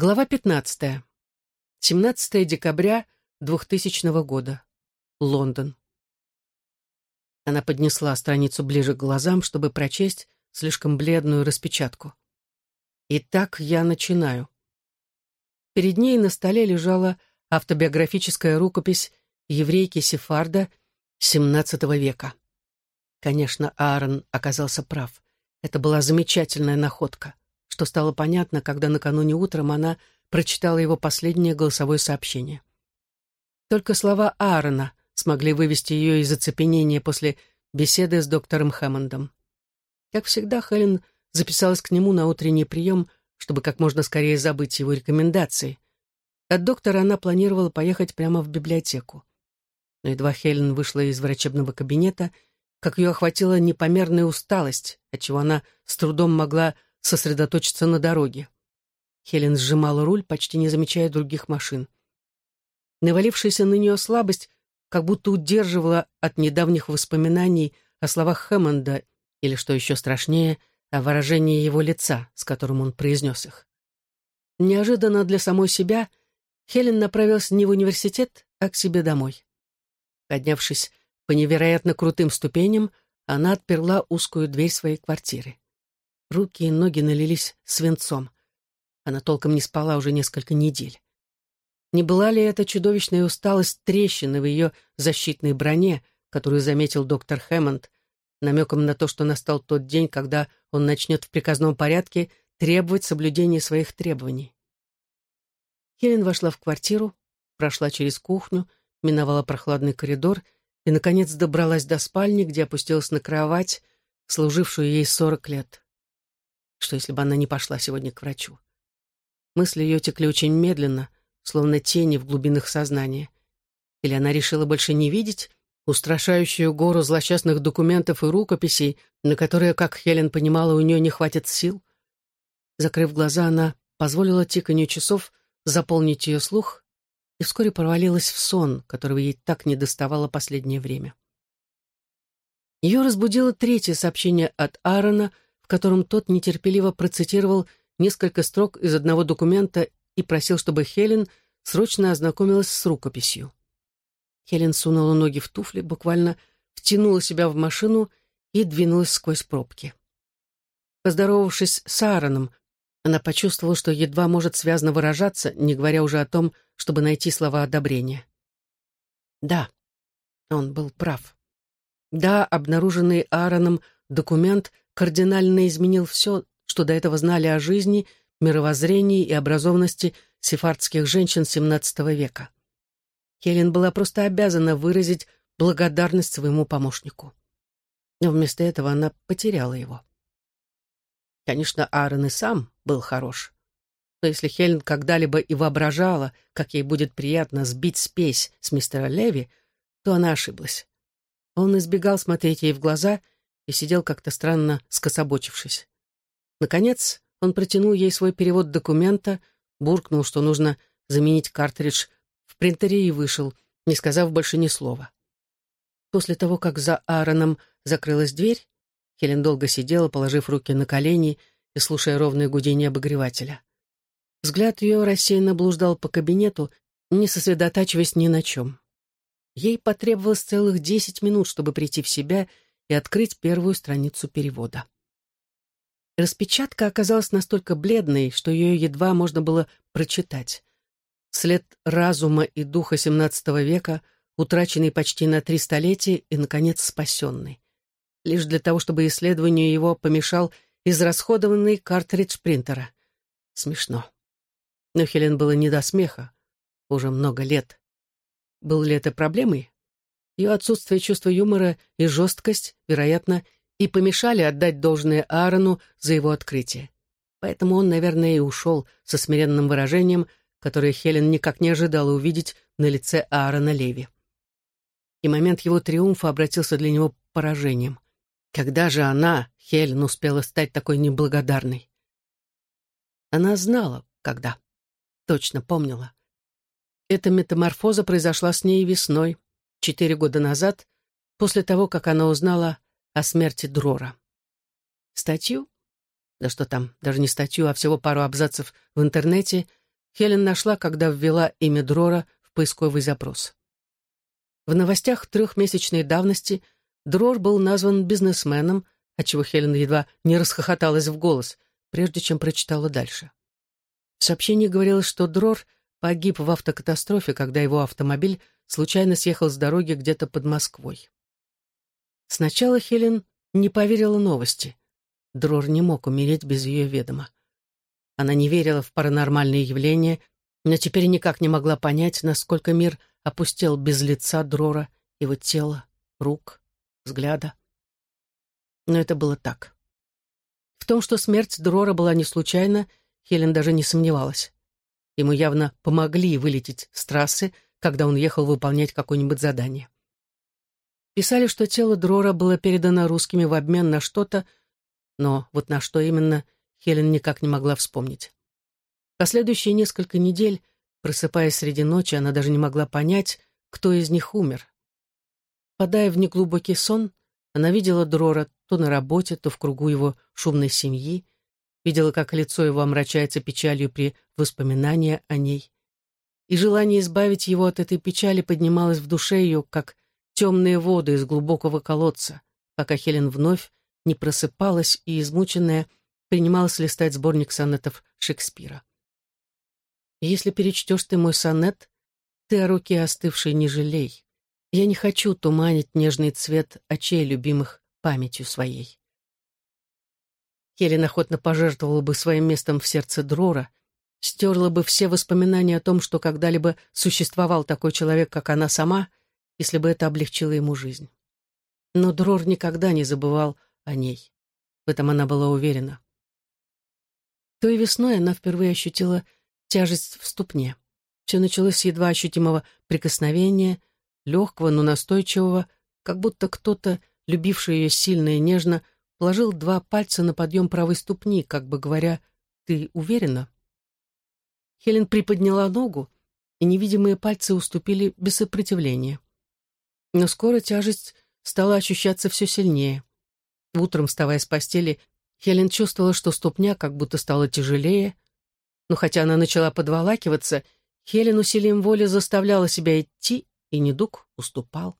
Глава 15. 17 декабря 2000 года. Лондон. Она поднесла страницу ближе к глазам, чтобы прочесть слишком бледную распечатку. Итак, я начинаю. Перед ней на столе лежала автобиографическая рукопись еврейки Сефарда XVII века. Конечно, Аарон оказался прав. Это была замечательная находка что стало понятно, когда накануне утром она прочитала его последнее голосовое сообщение. Только слова Аарона смогли вывести ее из оцепенения после беседы с доктором Хэммондом. Как всегда, Хелен записалась к нему на утренний прием, чтобы как можно скорее забыть его рекомендации. От доктора она планировала поехать прямо в библиотеку. Но едва Хелен вышла из врачебного кабинета, как ее охватила непомерная усталость, отчего она с трудом могла сосредоточиться на дороге. Хелен сжимала руль, почти не замечая других машин. Навалившаяся на нее слабость как будто удерживала от недавних воспоминаний о словах Хэммонда или, что еще страшнее, о выражении его лица, с которым он произнес их. Неожиданно для самой себя Хелен направилась не в университет, а к себе домой. Поднявшись по невероятно крутым ступеням, она отперла узкую дверь своей квартиры. Руки и ноги налились свинцом. Она толком не спала уже несколько недель. Не была ли это чудовищная усталость трещины в ее защитной броне, которую заметил доктор Хэммонд, намеком на то, что настал тот день, когда он начнет в приказном порядке требовать соблюдения своих требований. Хелен вошла в квартиру, прошла через кухню, миновала прохладный коридор и, наконец, добралась до спальни, где опустилась на кровать, служившую ей сорок лет. Что, если бы она не пошла сегодня к врачу? Мысли ее текли очень медленно, словно тени в глубинах сознания. Или она решила больше не видеть устрашающую гору злосчастных документов и рукописей, на которые, как Хелен понимала, у нее не хватит сил? Закрыв глаза, она позволила тиканью часов заполнить ее слух и вскоре провалилась в сон, которого ей так не доставало последнее время. Ее разбудило третье сообщение от Аарона — в котором тот нетерпеливо процитировал несколько строк из одного документа и просил, чтобы Хелен срочно ознакомилась с рукописью. Хелен сунула ноги в туфли, буквально втянула себя в машину и двинулась сквозь пробки. Поздоровавшись с Аароном, она почувствовала, что едва может связно выражаться, не говоря уже о том, чтобы найти слова одобрения. Да, он был прав. Да, обнаруженный Аароном документ кардинально изменил все, что до этого знали о жизни, мировоззрении и образованности сефардских женщин XVII века. Хелен была просто обязана выразить благодарность своему помощнику. Но вместо этого она потеряла его. Конечно, Аарон и сам был хорош. Но если Хелен когда-либо и воображала, как ей будет приятно сбить спесь с мистера Леви, то она ошиблась. Он избегал смотреть ей в глаза и сидел как-то странно скособочившись. Наконец, он протянул ей свой перевод документа, буркнул, что нужно заменить картридж в принтере и вышел, не сказав больше ни слова. После того, как за Аароном закрылась дверь, Хелен долго сидела, положив руки на колени и слушая ровное гудение обогревателя. Взгляд ее рассеянно блуждал по кабинету, не сосредотачиваясь ни на чем. Ей потребовалось целых десять минут, чтобы прийти в себя и открыть первую страницу перевода. Распечатка оказалась настолько бледной, что ее едва можно было прочитать. След разума и духа XVII века, утраченный почти на три столетия и, наконец, спасенный. Лишь для того, чтобы исследованию его помешал израсходованный картридж принтера. Смешно. Но Хелен было не до смеха. Уже много лет. Был ли это проблемой? Ее отсутствие чувства юмора и жесткость, вероятно, и помешали отдать должное Аарону за его открытие. Поэтому он, наверное, и ушел со смиренным выражением, которое Хелен никак не ожидала увидеть на лице Аарона Леви. И момент его триумфа обратился для него поражением. Когда же она, Хелен, успела стать такой неблагодарной? Она знала, когда. Точно помнила. Эта метаморфоза произошла с ней весной, четыре года назад, после того, как она узнала о смерти Дрора. Статью? Да что там, даже не статью, а всего пару абзацев в интернете Хелен нашла, когда ввела имя Дрора в поисковый запрос. В новостях трехмесячной давности Дрор был назван бизнесменом, отчего Хелен едва не расхохоталась в голос, прежде чем прочитала дальше. В сообщении говорилось, что Дрор погиб в автокатастрофе, когда его автомобиль случайно съехал с дороги где-то под Москвой. Сначала Хелен не поверила новости. Дрор не мог умереть без ее ведома. Она не верила в паранормальные явления, но теперь никак не могла понять, насколько мир опустел без лица Дрора, его тела, рук, взгляда. Но это было так. В том, что смерть Дрора была не случайна, Хелен даже не сомневалась. Ему явно помогли вылететь с трассы, когда он ехал выполнять какое-нибудь задание. Писали, что тело Дрора было передано русскими в обмен на что-то, но вот на что именно, Хелен никак не могла вспомнить. Последующие несколько недель Просыпаясь среди ночи, она даже не могла понять, кто из них умер. Падая в неглубокий сон, она видела Дрора то на работе, то в кругу его шумной семьи, видела, как лицо его омрачается печалью при воспоминании о ней. И желание избавить его от этой печали поднималось в душе ее, как темные воды из глубокого колодца, пока Хелен вновь не просыпалась и, измученная, принималась листать сборник сонетов Шекспира. Если перечтешь ты мой сонет, ты о руке остывшей не жалей. Я не хочу туманить нежный цвет очей любимых памятью своей. Хелен охотно пожертвовала бы своим местом в сердце Дрора, стерла бы все воспоминания о том, что когда-либо существовал такой человек, как она сама, если бы это облегчило ему жизнь. Но Дрор никогда не забывал о ней. В этом она была уверена. Той весной она впервые ощутила тяжесть в ступне. Все началось с едва ощутимого прикосновения, легкого, но настойчивого, как будто кто-то, любивший ее сильно и нежно, положил два пальца на подъем правой ступни, как бы говоря, «Ты уверена?» Хелен приподняла ногу, и невидимые пальцы уступили без сопротивления. Но скоро тяжесть стала ощущаться все сильнее. Утром, вставая с постели, Хелен чувствовала, что ступня как будто стала тяжелее, но хотя она начала подволакиваться, Хелен усилием воли заставляла себя идти, и недуг уступал.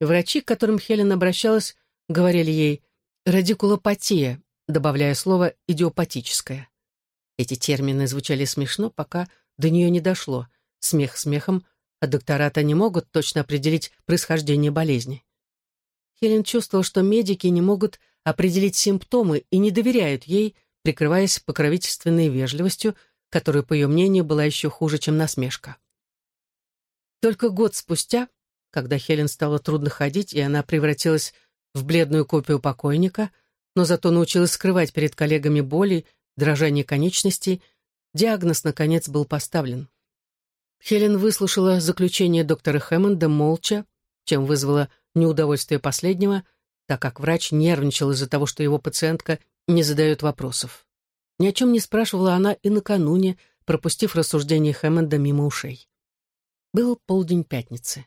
Врачи, к которым Хелен обращалась, говорили ей «радикулопатия», добавляя слово «идиопатическое». Эти термины звучали смешно, пока до нее не дошло. Смех смехом, а доктора-то не могут точно определить происхождение болезни. Хелен чувствовала, что медики не могут определить симптомы и не доверяют ей, прикрываясь покровительственной вежливостью, которая, по ее мнению, была еще хуже, чем насмешка. Только год спустя, когда Хелен стало трудно ходить, и она превратилась в бледную копию покойника, но зато научилась скрывать перед коллегами боли, дрожание конечностей, диагноз, наконец, был поставлен. Хелен выслушала заключение доктора Хэммонда молча, чем вызвала неудовольствие последнего, так как врач нервничал из-за того, что его пациентка не задает вопросов. Ни о чем не спрашивала она и накануне, пропустив рассуждение Хэммонда мимо ушей. Был полдень пятницы.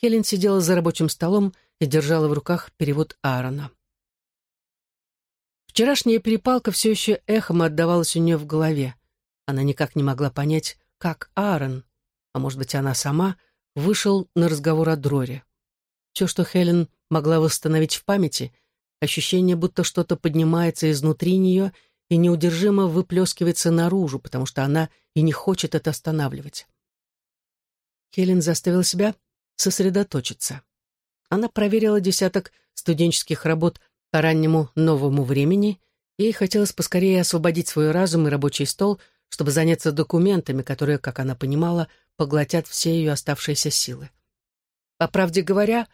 Хелен сидела за рабочим столом и держала в руках перевод Аарона. Вчерашняя перепалка все еще эхом отдавалась у нее в голове. Она никак не могла понять, как Аарон, а может быть, она сама, вышел на разговор о Дроре. Все, что Хелен могла восстановить в памяти — ощущение, будто что-то поднимается изнутри нее и неудержимо выплескивается наружу, потому что она и не хочет это останавливать. Хелен заставила себя сосредоточиться. Она проверила десяток студенческих работ по раннему новому времени, ей хотелось поскорее освободить свой разум и рабочий стол, чтобы заняться документами, которые, как она понимала, поглотят все ее оставшиеся силы. По правде говоря,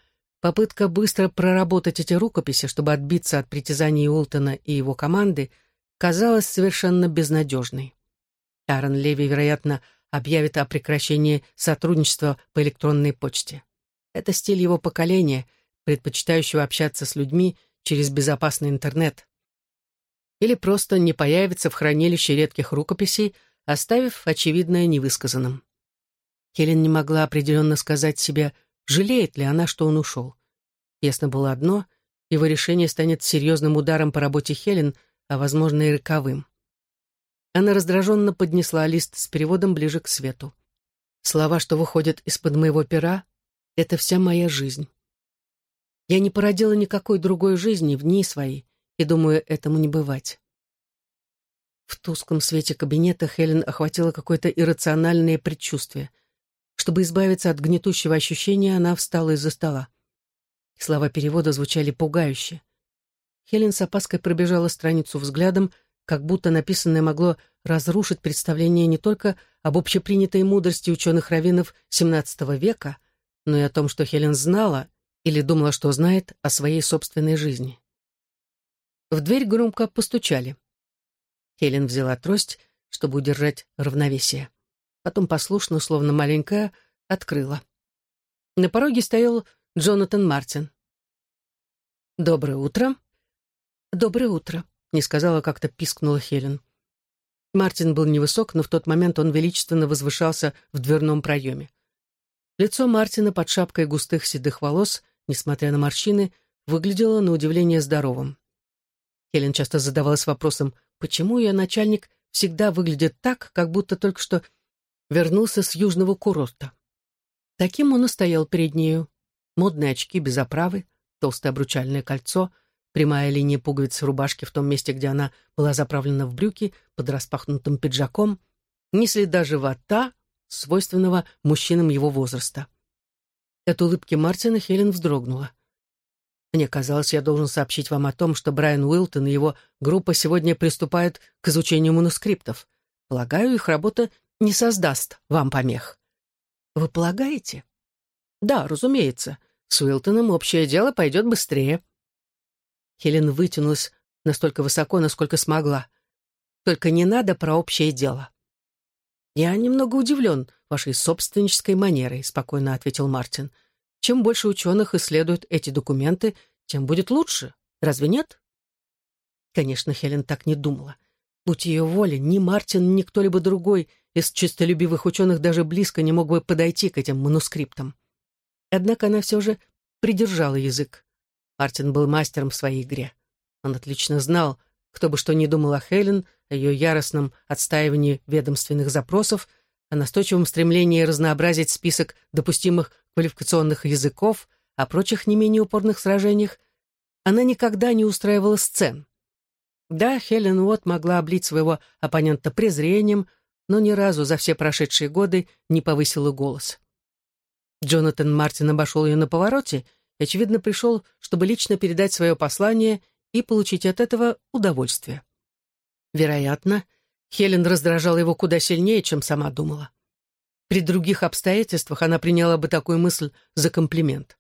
Попытка быстро проработать эти рукописи, чтобы отбиться от притязаний Уолтона и его команды, казалась совершенно безнадежной. Аарон Леви, вероятно, объявит о прекращении сотрудничества по электронной почте. Это стиль его поколения, предпочитающего общаться с людьми через безопасный интернет. Или просто не появится в хранилище редких рукописей, оставив очевидное невысказанным. Хелен не могла определенно сказать себе, Жалеет ли она, что он ушел? Ясно было одно — его решение станет серьезным ударом по работе Хелен, а, возможно, и роковым. Она раздраженно поднесла лист с переводом ближе к свету. Слова, что выходят из-под моего пера, — это вся моя жизнь. Я не породила никакой другой жизни в дни свои, и думаю, этому не бывать. В тусклом свете кабинета Хелен охватило какое-то иррациональное предчувствие. Чтобы избавиться от гнетущего ощущения, она встала из-за стола. Слова перевода звучали пугающе. Хелен с опаской пробежала страницу взглядом, как будто написанное могло разрушить представление не только об общепринятой мудрости ученых-раввинов XVII века, но и о том, что Хелен знала или думала, что знает о своей собственной жизни. В дверь громко постучали. Хелен взяла трость, чтобы удержать равновесие. Потом послушно, словно маленькая, открыла. На пороге стоял Джонатан Мартин. «Доброе утро». «Доброе утро», — не сказала, как-то пискнула Хелен. Мартин был невысок, но в тот момент он величественно возвышался в дверном проеме. Лицо Мартина под шапкой густых седых волос, несмотря на морщины, выглядело на удивление здоровым. Хелен часто задавалась вопросом, почему ее начальник всегда выглядит так, как будто только что вернулся с южного курорта. Таким он и стоял перед нею. Модные очки без оправы, толстое обручальное кольцо — прямая линия пуговиц рубашки в том месте, где она была заправлена в брюки под распахнутым пиджаком, ни следа живота, свойственного мужчинам его возраста. От улыбки Мартина Хелен вздрогнула. «Мне казалось, я должен сообщить вам о том, что Брайан Уилтон и его группа сегодня приступают к изучению манускриптов. Полагаю, их работа не создаст вам помех». «Вы полагаете?» «Да, разумеется. С Уилтоном общее дело пойдет быстрее». Хелен вытянулась настолько высоко, насколько смогла. «Только не надо про общее дело». «Я немного удивлен вашей собственнической манерой», — спокойно ответил Мартин. «Чем больше ученых исследуют эти документы, тем будет лучше. Разве нет?» Конечно, Хелен так не думала. Будь ее воля, ни Мартин, ни кто-либо другой из чистолюбивых ученых даже близко не мог бы подойти к этим манускриптам. Однако она все же придержала язык. Мартин был мастером в своей игре. Он отлично знал, кто бы что ни думал о Хелен, о ее яростном отстаивании ведомственных запросов, о настойчивом стремлении разнообразить список допустимых квалификационных языков, о прочих не менее упорных сражениях, она никогда не устраивала сцен. Да, Хелен Уотт могла облить своего оппонента презрением, но ни разу за все прошедшие годы не повысила голос. Джонатан Мартин обошел ее на повороте и, очевидно, пришел, чтобы лично передать свое послание и получить от этого удовольствие. Вероятно, Хелен раздражала его куда сильнее, чем сама думала. При других обстоятельствах она приняла бы такую мысль за комплимент.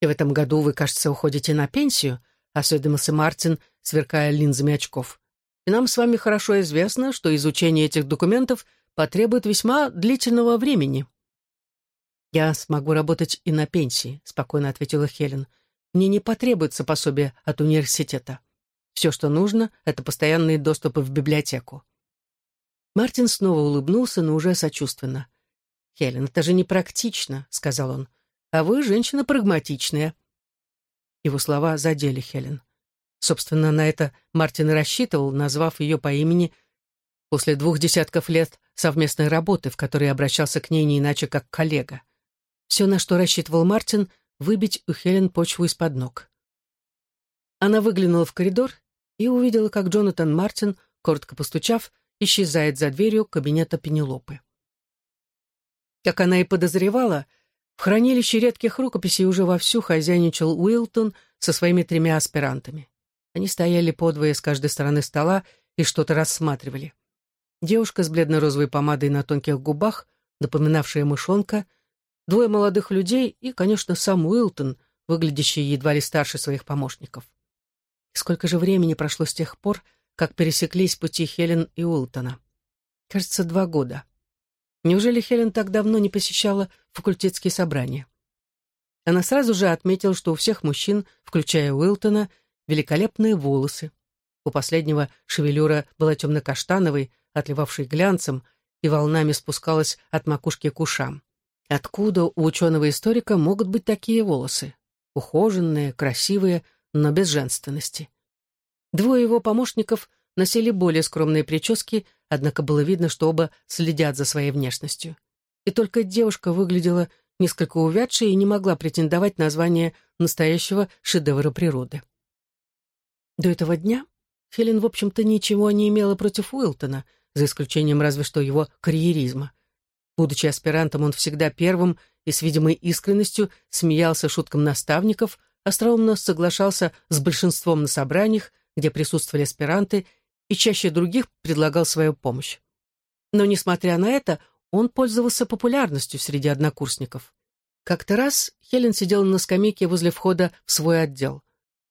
«И в этом году вы, кажется, уходите на пенсию», — осведомился Мартин, сверкая линзами очков. «И нам с вами хорошо известно, что изучение этих документов потребует весьма длительного времени». «Я смогу работать и на пенсии», — спокойно ответила Хелен. «Мне не потребуется пособие от университета. Все, что нужно, это постоянные доступы в библиотеку». Мартин снова улыбнулся, но уже сочувственно. «Хелен, это же непрактично», — сказал он. «А вы женщина прагматичная». Его слова задели Хелен. Собственно, на это Мартин рассчитывал, назвав ее по имени после двух десятков лет совместной работы, в которой обращался к ней не иначе, как коллега. Все, на что рассчитывал Мартин, выбить у Хелен почву из-под ног. Она выглянула в коридор и увидела, как Джонатан Мартин, коротко постучав, исчезает за дверью кабинета Пенелопы. Как она и подозревала, в хранилище редких рукописей уже вовсю хозяйничал Уилтон со своими тремя аспирантами. Они стояли подвое с каждой стороны стола и что-то рассматривали. Девушка с бледно-розовой помадой на тонких губах, напоминавшая мышонка, двое молодых людей и, конечно, сам Уилтон, выглядящий едва ли старше своих помощников. сколько же времени прошло с тех пор, как пересеклись пути Хелен и Уилтона? Кажется, два года. Неужели Хелен так давно не посещала факультетские собрания? Она сразу же отметила, что у всех мужчин, включая Уилтона, великолепные волосы. У последнего шевелюра была темно-каштановой, отливавшей глянцем, и волнами спускалась от макушки к ушам. Откуда у ученого-историка могут быть такие волосы? Ухоженные, красивые, но без женственности. Двое его помощников носили более скромные прически, однако было видно, что оба следят за своей внешностью. И только девушка выглядела несколько увядшей и не могла претендовать на звание настоящего шедевра природы. До этого дня Хелен, в общем-то, ничего не имела против Уилтона, за исключением разве что его карьеризма. Будучи аспирантом, он всегда первым и с видимой искренностью смеялся шуткам наставников, остроумно соглашался с большинством на собраниях, где присутствовали аспиранты, и чаще других предлагал свою помощь. Но, несмотря на это, он пользовался популярностью среди однокурсников. Как-то раз Хелен сидела на скамейке возле входа в свой отдел.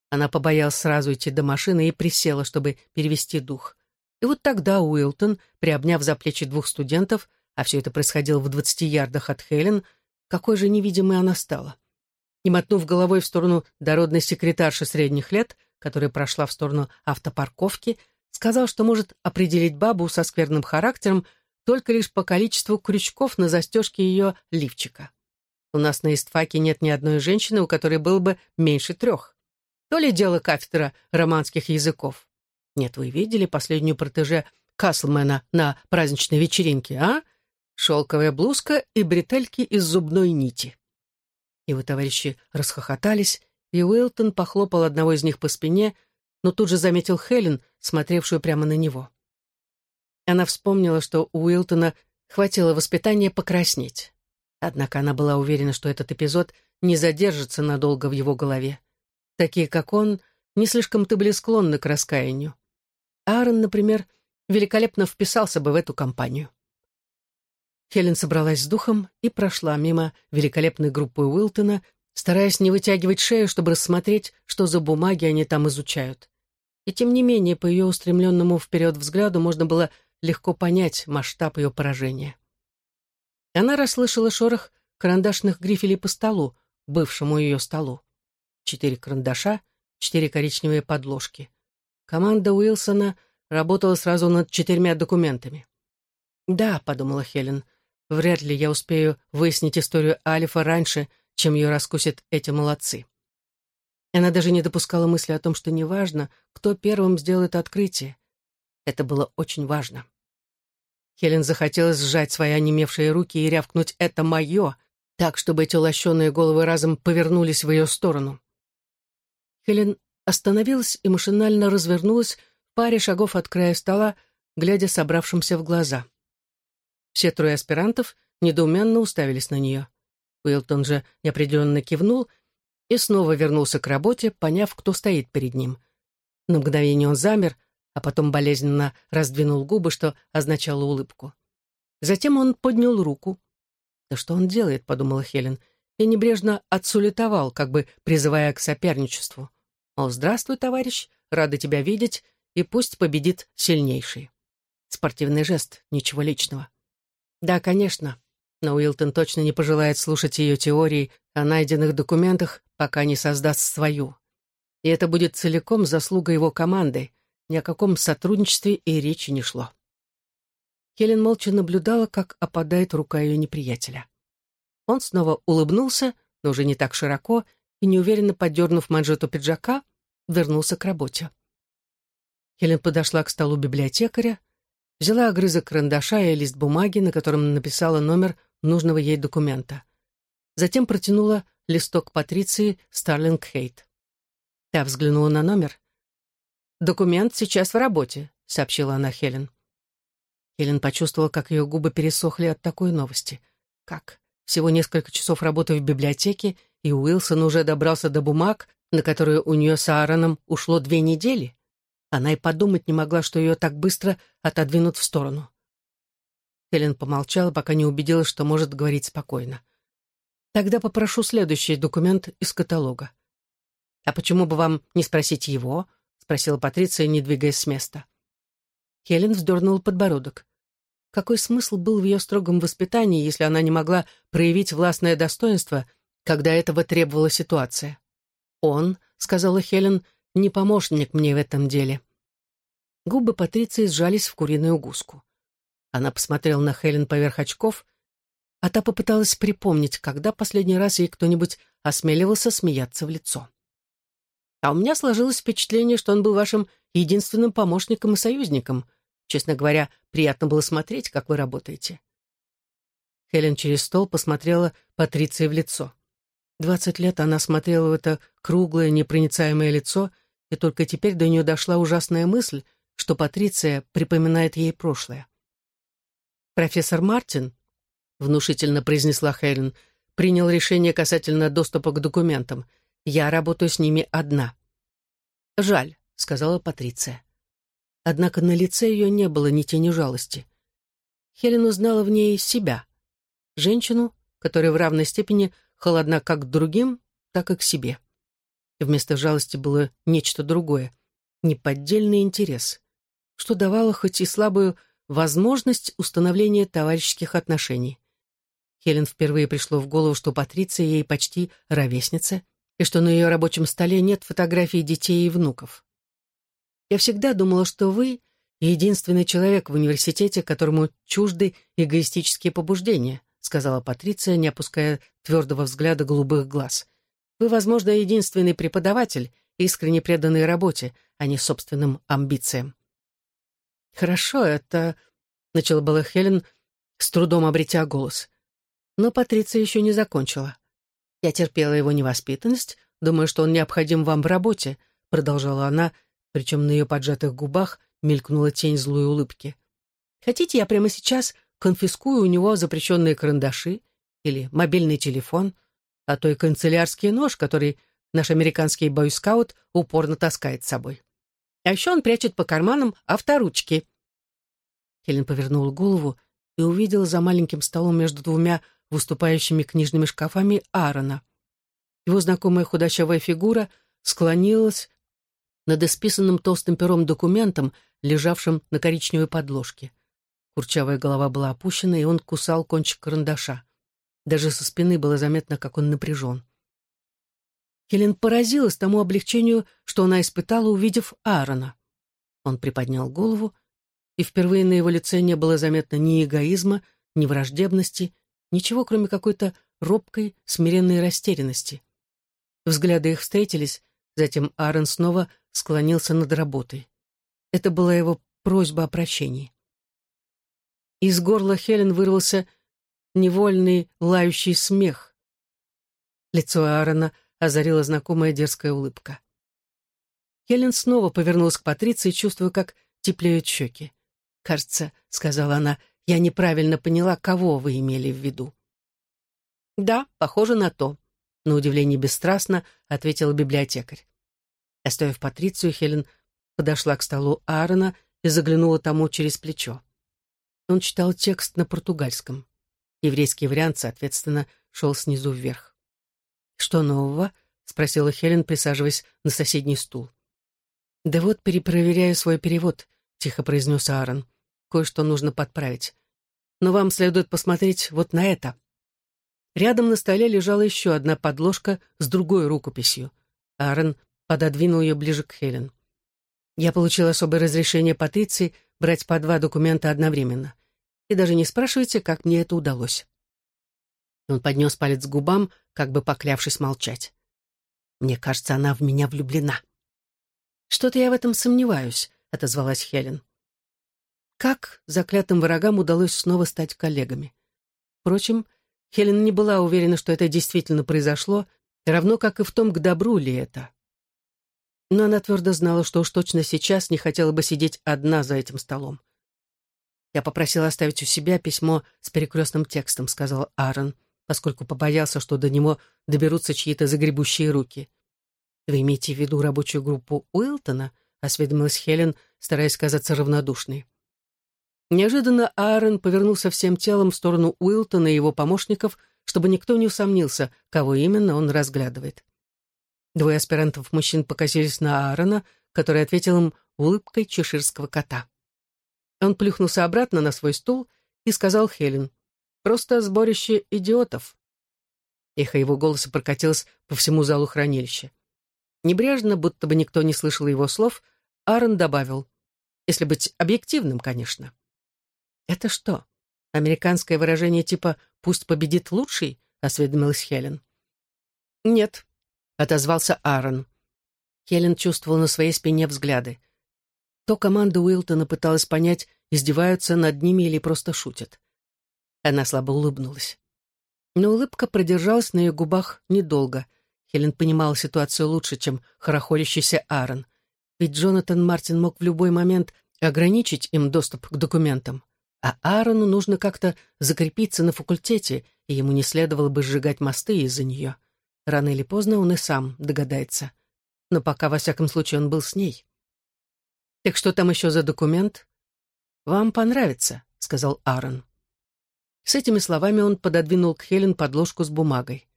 Она побоялась сразу идти до машины и присела, чтобы перевести дух. И вот тогда Уилтон, приобняв за плечи двух студентов, а все это происходило в двадцати ярдах от Хелен, какой же невидимой она стала. И мотнув головой в сторону дородной секретарши средних лет, которая прошла в сторону автопарковки, сказал, что может определить бабу со скверным характером только лишь по количеству крючков на застежке ее лифчика. У нас на истфаке нет ни одной женщины, у которой было бы меньше трех. То ли дело кафедра романских языков. Нет, вы видели последнюю протеже Каслмена на праздничной вечеринке, а? Шелковая блузка и бретельки из зубной нити. Его товарищи расхохотались, и Уилтон похлопал одного из них по спине, но тут же заметил Хелен, смотревшую прямо на него. Она вспомнила, что у Уилтона хватило воспитания покраснеть. Однако она была уверена, что этот эпизод не задержится надолго в его голове. Такие, как он, не слишком-то были склонны к раскаянию. Аарон, например, великолепно вписался бы в эту компанию. Хелен собралась с духом и прошла мимо великолепной группы Уилтона, стараясь не вытягивать шею, чтобы рассмотреть, что за бумаги они там изучают. И тем не менее, по ее устремленному вперед взгляду можно было легко понять масштаб ее поражения. Она расслышала шорох карандашных грифелей по столу, бывшему ее столу. Четыре карандаша, четыре коричневые подложки. Команда Уилсона работала сразу над четырьмя документами. «Да», — подумала Хелен, — «вряд ли я успею выяснить историю Алифа раньше, чем ее раскусят эти молодцы». Она даже не допускала мысли о том, что неважно, кто первым сделает открытие. Это было очень важно. Хелен захотелось сжать свои онемевшие руки и рявкнуть «это мое», так, чтобы эти лощеные головы разом повернулись в ее сторону. Хелен остановилась и машинально развернулась в паре шагов от края стола, глядя собравшимся в глаза. Все трое аспирантов недоуменно уставились на нее. Уилтон же неопределенно кивнул и снова вернулся к работе, поняв, кто стоит перед ним. На мгновение он замер, а потом болезненно раздвинул губы, что означало улыбку. Затем он поднял руку. «Да что он делает?» — подумала Хелен, и небрежно отсулетовал, как бы призывая к соперничеству. Мол, здравствуй, товарищ, рада тебя видеть, и пусть победит сильнейший. Спортивный жест, ничего личного. Да, конечно, но Уилтон точно не пожелает слушать ее теории о найденных документах, пока не создаст свою. И это будет целиком заслуга его команды. Ни о каком сотрудничестве и речи не шло. Хелен молча наблюдала, как опадает рука ее неприятеля. Он снова улыбнулся, но уже не так широко, и, неуверенно поддернув манжету пиджака, вернулся к работе. Хелен подошла к столу библиотекаря, взяла огрызок карандаша и лист бумаги, на котором написала номер нужного ей документа. Затем протянула листок Патриции Старлинг Хейт. Та взглянула на номер. «Документ сейчас в работе», — сообщила она Хелен. Хелен почувствовала, как ее губы пересохли от такой новости. Как? Всего несколько часов работы в библиотеке, и Уилсон уже добрался до бумаг, на которые у нее с Аароном ушло две недели. Она и подумать не могла, что ее так быстро отодвинут в сторону. Хелен помолчала, пока не убедилась, что может говорить спокойно. «Тогда попрошу следующий документ из каталога». «А почему бы вам не спросить его?» — спросила Патриция, не двигаясь с места. Хелен вздернула подбородок. Какой смысл был в ее строгом воспитании, если она не могла проявить властное достоинство когда этого требовала ситуация. «Он», — сказала Хелен, — «не помощник мне в этом деле». Губы Патриции сжались в куриную гуску. Она посмотрела на Хелен поверх очков, а та попыталась припомнить, когда последний раз ей кто-нибудь осмеливался смеяться в лицо. «А у меня сложилось впечатление, что он был вашим единственным помощником и союзником. Честно говоря, приятно было смотреть, как вы работаете». Хелен через стол посмотрела Патриции в лицо. Двадцать лет она смотрела в это круглое, непроницаемое лицо, и только теперь до нее дошла ужасная мысль, что Патриция припоминает ей прошлое. «Профессор Мартин», — внушительно произнесла Хелен, — «принял решение касательно доступа к документам. Я работаю с ними одна». «Жаль», — сказала Патриция. Однако на лице ее не было ни тени жалости. Хелен узнала в ней себя. Женщину, которая в равной степени холодна как к другим, так и к себе. Вместо жалости было нечто другое — неподдельный интерес, что давало хоть и слабую возможность установления товарищеских отношений. Хелен впервые пришло в голову, что Патриция ей почти ровесница, и что на ее рабочем столе нет фотографий детей и внуков. «Я всегда думала, что вы — единственный человек в университете, которому чужды эгоистические побуждения», сказала Патриция, не опуская твердого взгляда голубых глаз. «Вы, возможно, единственный преподаватель, искренне преданный работе, а не собственным амбициям». «Хорошо, это...» — начала была Хелен, с трудом обретя голос. Но Патриция еще не закончила. «Я терпела его невоспитанность, думаю, что он необходим вам в работе», — продолжала она, причем на ее поджатых губах мелькнула тень злой улыбки. «Хотите, я прямо сейчас конфискую у него запрещенные карандаши или мобильный телефон, а то и канцелярский нож, который наш американский бойскаут упорно таскает с собой. А еще он прячет по карманам авторучки. Хелен повернула голову и увидела за маленьким столом между двумя выступающими книжными шкафами Аарона. Его знакомая худощавая фигура склонилась над исписанным толстым пером документом, лежавшим на коричневой подложке. Курчавая голова была опущена, и он кусал кончик карандаша. Даже со спины было заметно, как он напряжен. Хелен поразилась тому облегчению, что она испытала, увидев Аарона. Он приподнял голову, и впервые на его лице не было заметно ни эгоизма, ни враждебности, ничего, кроме какой-то робкой, смиренной растерянности. Взгляды их встретились, затем Аарон снова склонился над работой. Это была его просьба о прощении. Из горла Хелен вырвался невольный лающий смех. Лицо Аарона озарила знакомая дерзкая улыбка. Хелен снова повернулась к Патриции, чувствуя, как теплеют щеки. «Кажется, — сказала она, — я неправильно поняла, кого вы имели в виду». «Да, похоже на то», — на удивление бесстрастно ответила библиотекарь. Оставив Патрицию, Хелен подошла к столу Аарона и заглянула тому через плечо. Он читал текст на португальском. Еврейский вариант, соответственно, шел снизу вверх. «Что нового?» — спросила Хелен, присаживаясь на соседний стул. «Да вот перепроверяю свой перевод», — тихо произнес Аарон. «Кое-что нужно подправить. Но вам следует посмотреть вот на это». Рядом на столе лежала еще одна подложка с другой рукописью. Аарон пододвинул ее ближе к Хелен. Я получил особое разрешение Патриции брать по два документа одновременно. И даже не спрашивайте, как мне это удалось. Он поднес палец к губам, как бы поклявшись молчать. Мне кажется, она в меня влюблена. Что-то я в этом сомневаюсь, отозвалась Хелен. Как заклятым врагам удалось снова стать коллегами? Впрочем, Хелен не была уверена, что это действительно произошло, равно как и в том, к добру ли это но она твердо знала, что уж точно сейчас не хотела бы сидеть одна за этим столом. «Я попросила оставить у себя письмо с перекрестным текстом», — сказал Аарон, поскольку побоялся, что до него доберутся чьи-то загребущие руки. «Вы имеете в виду рабочую группу Уилтона?» — осведомилась Хелен, стараясь казаться равнодушной. Неожиданно Аарон повернулся всем телом в сторону Уилтона и его помощников, чтобы никто не усомнился, кого именно он разглядывает. Двое аспирантов-мужчин покосились на Аарона, который ответил им улыбкой чеширского кота. Он плюхнулся обратно на свой стул и сказал Хелен, «Просто сборище идиотов». Эхо его голоса прокатилось по всему залу хранилища. Небрежно, будто бы никто не слышал его слов, Аарон добавил, если быть объективным, конечно. «Это что, американское выражение типа «пусть победит лучший»?» — осведомилась Хелен. «Нет, — отозвался Аарон. Хелен чувствовал на своей спине взгляды. То команда Уилтона пыталась понять, издеваются над ними или просто шутят. Она слабо улыбнулась. Но улыбка продержалась на ее губах недолго. Хелен понимала ситуацию лучше, чем хорохорящийся Аарон. Ведь Джонатан Мартин мог в любой момент ограничить им доступ к документам. А Аарону нужно как-то закрепиться на факультете, и ему не следовало бы сжигать мосты из-за нее. Рано или поздно он и сам догадается. Но пока, во всяком случае, он был с ней. «Так что там еще за документ?» «Вам понравится», — сказал Аарон. С этими словами он пододвинул к Хелен подложку с бумагой.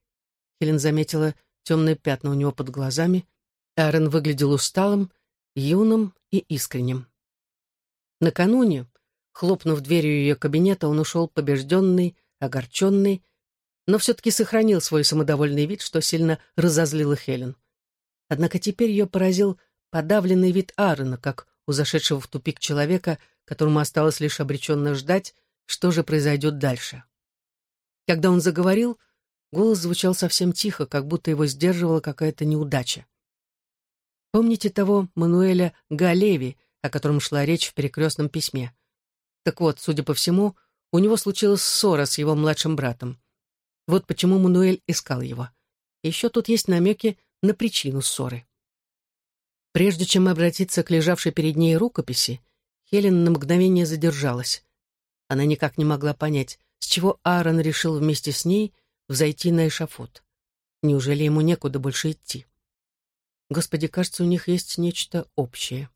Хелен заметила темные пятна у него под глазами. Аарон выглядел усталым, юным и искренним. Накануне, хлопнув дверью ее кабинета, он ушел побежденный, огорченный, но все-таки сохранил свой самодовольный вид, что сильно разозлило Хелен. Однако теперь ее поразил подавленный вид Аарона, как у зашедшего в тупик человека, которому осталось лишь обреченно ждать, что же произойдет дальше. Когда он заговорил, голос звучал совсем тихо, как будто его сдерживала какая-то неудача. Помните того Мануэля Галеви, о котором шла речь в перекрестном письме? Так вот, судя по всему, у него случилась ссора с его младшим братом. Вот почему Мануэль искал его. Еще тут есть намеки на причину ссоры. Прежде чем обратиться к лежавшей перед ней рукописи, Хелен на мгновение задержалась. Она никак не могла понять, с чего Аарон решил вместе с ней взойти на эшафот. Неужели ему некуда больше идти? Господи, кажется, у них есть нечто общее.